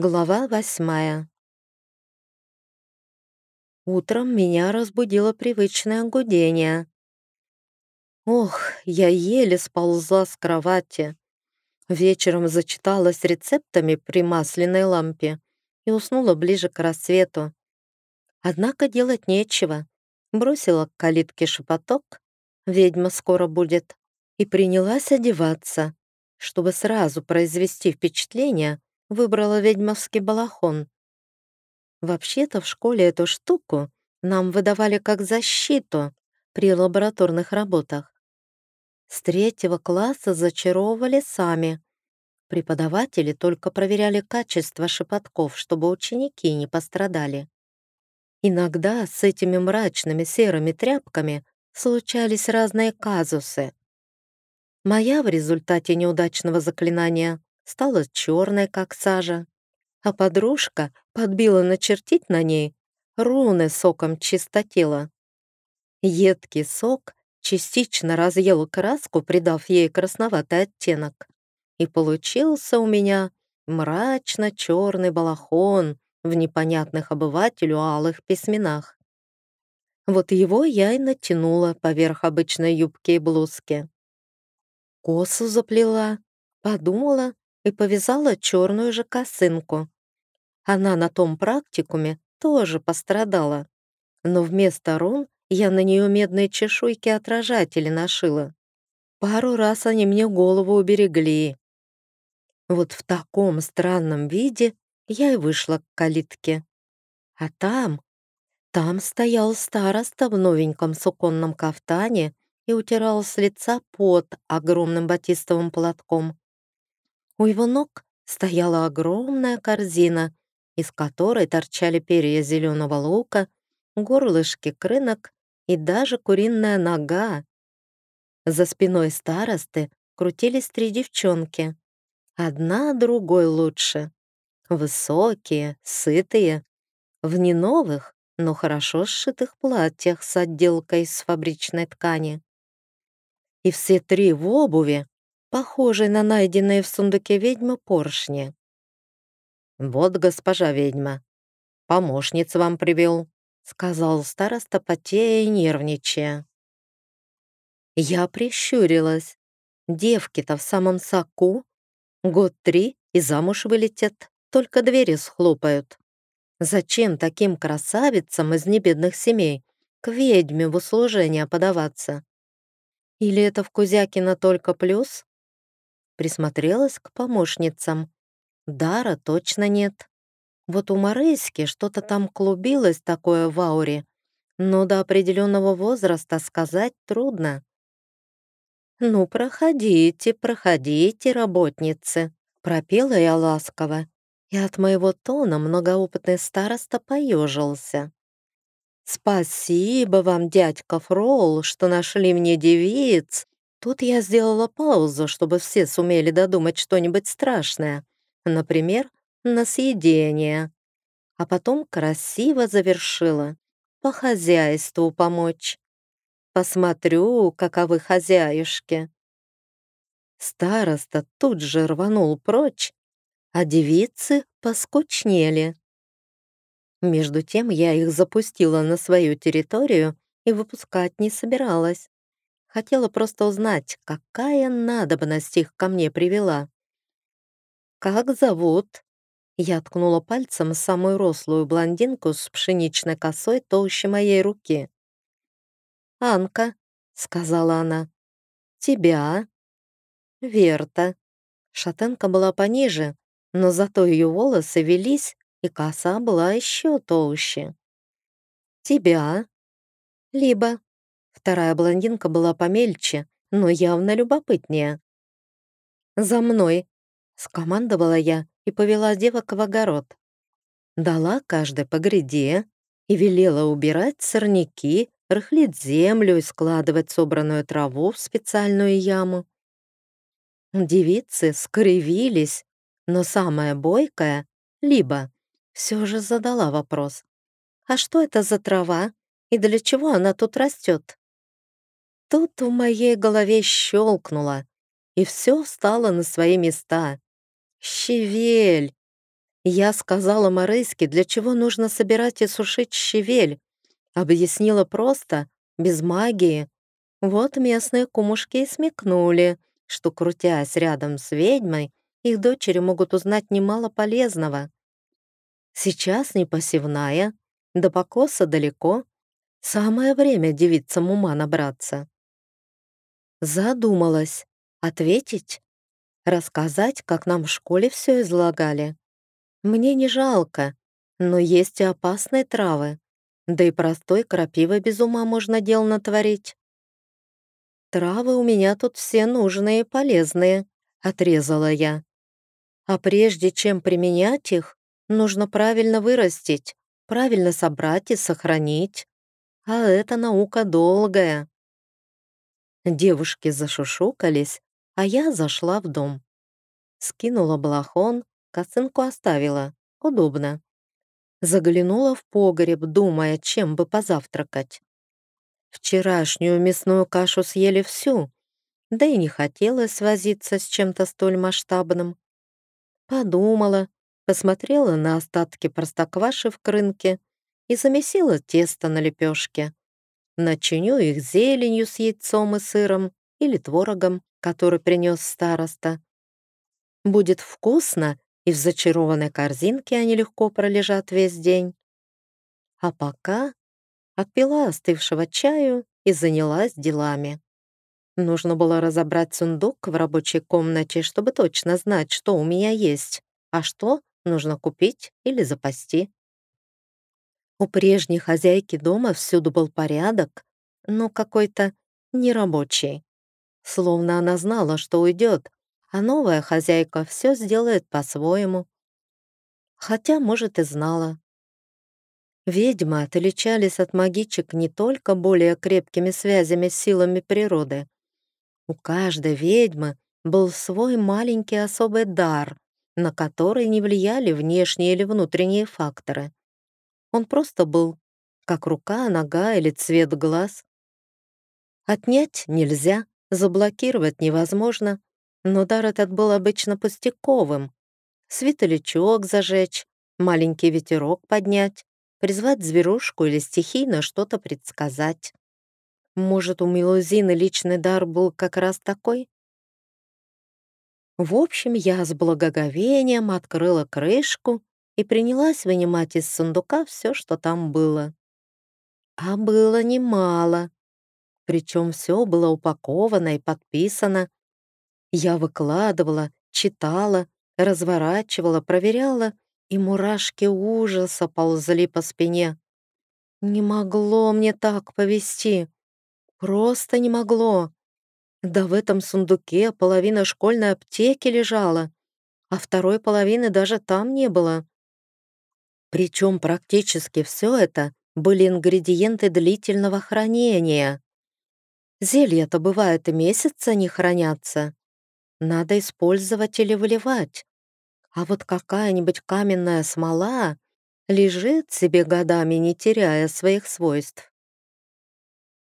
Глава восьмая. Утром меня разбудило привычное гудение. Ох, я еле сползла с кровати. Вечером зачиталась рецептами при масляной лампе и уснула ближе к рассвету. Однако делать нечего. Бросила к калитке шепоток, ведьма скоро будет, и принялась одеваться, чтобы сразу произвести впечатление, выбрала ведьмовский балахон. Вообще-то в школе эту штуку нам выдавали как защиту при лабораторных работах. С третьего класса зачаровывали сами. Преподаватели только проверяли качество шепотков, чтобы ученики не пострадали. Иногда с этими мрачными серыми тряпками случались разные казусы. Моя в результате неудачного заклинания стала черной, как сажа, а подружка подбила начертить на ней руны соком чистотела. Едкий сок частично разъел краску, придав ей красноватый оттенок, и получился у меня мрачно-черный балахон в непонятных обывателю алых письменах. Вот его я и натянула поверх обычной юбки и блузки. Косу заплела, подумала и повязала черную же косынку. Она на том практикуме тоже пострадала, но вместо рун я на нее медные чешуйки-отражатели нашила. Пару раз они мне голову уберегли. Вот в таком странном виде я и вышла к калитке. А там, там стоял староста в новеньком суконном кафтане и утирал с лица пот огромным батистовым платком. У его ног стояла огромная корзина, из которой торчали перья зеленого лука, горлышки крынок и даже куриная нога. За спиной старосты крутились три девчонки. Одна другой лучше. Высокие, сытые, в не новых, но хорошо сшитых платьях с отделкой из фабричной ткани. И все три в обуви, похожей на найденные в сундуке ведьмы поршни. «Вот, госпожа ведьма, помощниц вам привел», сказал староста, потея и нервничая. Я прищурилась. Девки-то в самом соку. Год три и замуж вылетят, только двери схлопают. Зачем таким красавицам из небедных семей к ведьме в услужение подаваться? Или это в Кузякино только плюс? Присмотрелась к помощницам. Дара точно нет. Вот у Марыськи что-то там клубилось такое в ауре, но до определенного возраста сказать трудно. «Ну, проходите, проходите, работницы», — пропела я ласково, и от моего тона многоопытный староста поежился. «Спасибо вам, дядька Фрол, что нашли мне девиц, Тут я сделала паузу, чтобы все сумели додумать что-нибудь страшное, например, на съедение. А потом красиво завершила. По хозяйству помочь. Посмотрю, каковы хозяюшки. Староста тут же рванул прочь, а девицы поскучнели. Между тем я их запустила на свою территорию и выпускать не собиралась. Хотела просто узнать, какая надобность их ко мне привела. «Как зовут?» Я ткнула пальцем самую рослую блондинку с пшеничной косой толще моей руки. «Анка», — сказала она. «Тебя?» «Верта». Шатенка была пониже, но зато ее волосы велись, и коса была еще толще. «Тебя?» «Либо», Вторая блондинка была помельче, но явно любопытнее. «За мной!» — скомандовала я и повела девок в огород. Дала каждой по гряде и велела убирать сорняки, рыхлить землю и складывать собранную траву в специальную яму. Девицы скривились, но самая бойкая, либо, все же задала вопрос. «А что это за трава и для чего она тут растет?» Тут в моей голове щелкнуло, и все встало на свои места. Щевель! Я сказала Марыське, для чего нужно собирать и сушить щавель. Объяснила просто, без магии. Вот местные кумушки и смекнули, что, крутясь рядом с ведьмой, их дочери могут узнать немало полезного. Сейчас не посевная, до покоса далеко. Самое время девицам ума набраться. Задумалась. Ответить? Рассказать, как нам в школе все излагали? Мне не жалко, но есть и опасные травы. Да и простой крапивой без ума можно дел натворить. Травы у меня тут все нужные и полезные, отрезала я. А прежде чем применять их, нужно правильно вырастить, правильно собрать и сохранить. А это наука долгая. Девушки зашушукались, а я зашла в дом. Скинула балахон, косынку оставила. Удобно. Заглянула в погреб, думая, чем бы позавтракать. Вчерашнюю мясную кашу съели всю, да и не хотелось возиться с чем-то столь масштабным. Подумала, посмотрела на остатки простокваши в крынке и замесила тесто на лепешке. Начиню их зеленью с яйцом и сыром или творогом, который принес староста. Будет вкусно, и в зачарованной корзинке они легко пролежат весь день. А пока отпила остывшего чаю и занялась делами. Нужно было разобрать сундук в рабочей комнате, чтобы точно знать, что у меня есть, а что нужно купить или запасти. У прежней хозяйки дома всюду был порядок, но какой-то нерабочий. Словно она знала, что уйдет, а новая хозяйка все сделает по-своему. Хотя, может, и знала. Ведьмы отличались от магичек не только более крепкими связями с силами природы. У каждой ведьмы был свой маленький особый дар, на который не влияли внешние или внутренние факторы. Он просто был, как рука, нога или цвет глаз. Отнять нельзя, заблокировать невозможно, но дар этот был обычно пустяковым. Светолячок зажечь, маленький ветерок поднять, призвать зверушку или стихийно что-то предсказать. Может, у Милузины личный дар был как раз такой? В общем, я с благоговением открыла крышку и принялась вынимать из сундука все, что там было. А было немало. Причем все было упаковано и подписано. Я выкладывала, читала, разворачивала, проверяла, и мурашки ужаса ползли по спине. Не могло мне так повести. Просто не могло. Да в этом сундуке половина школьной аптеки лежала, а второй половины даже там не было. Причем практически все это были ингредиенты длительного хранения. Зелья-то бывает и месяца не хранятся. Надо использовать или выливать. А вот какая-нибудь каменная смола лежит себе годами, не теряя своих свойств.